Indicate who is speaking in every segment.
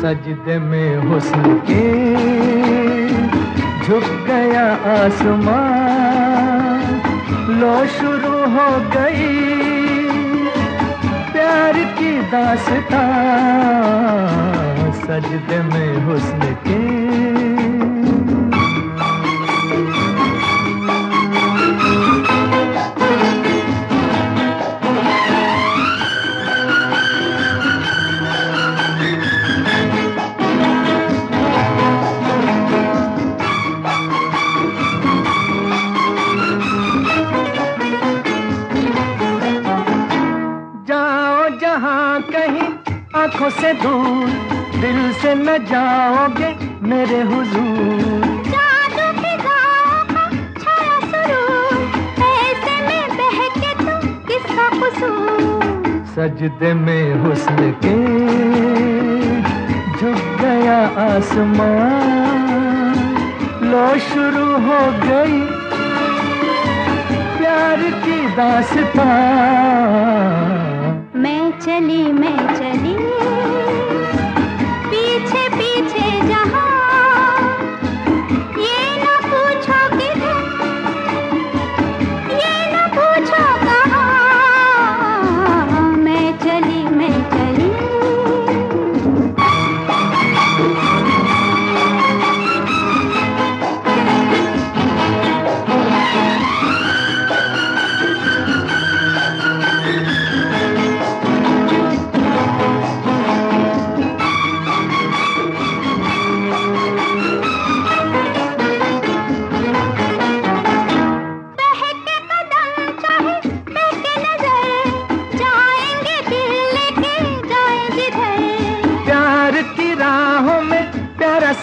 Speaker 1: सजदे में हुस्न के, झुक गया आसमान लो शुरू हो गई प्यार की दासता। सजदे में हुस्न के जाओ कहीं आँखों से दूर दिल से न जाओगे मेरे हुजूर।
Speaker 2: जादू फिजाओं का छाया सुरूर ऐसे में बहके किसका कसूर?
Speaker 1: सजदे में हुस्न के झुक गया आसमान लो शुरू हो गई प्यार की दास्तां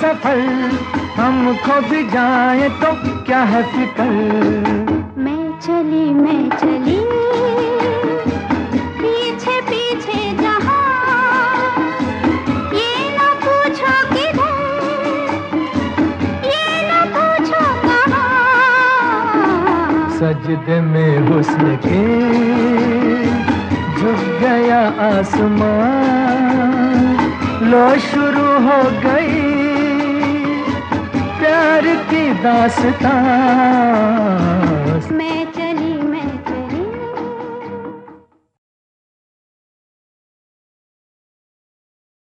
Speaker 1: सफ़र हमको भी जाए तो क्या है फ़िक्र?
Speaker 2: मैं चली मैं चली पीछे पीछे जहाँ। ये न पूछो किधर ये न पूछो कहाँ।
Speaker 1: सजदे में हुस्न के झुक गया आसमान। लो शुरू हो गई दासता मैं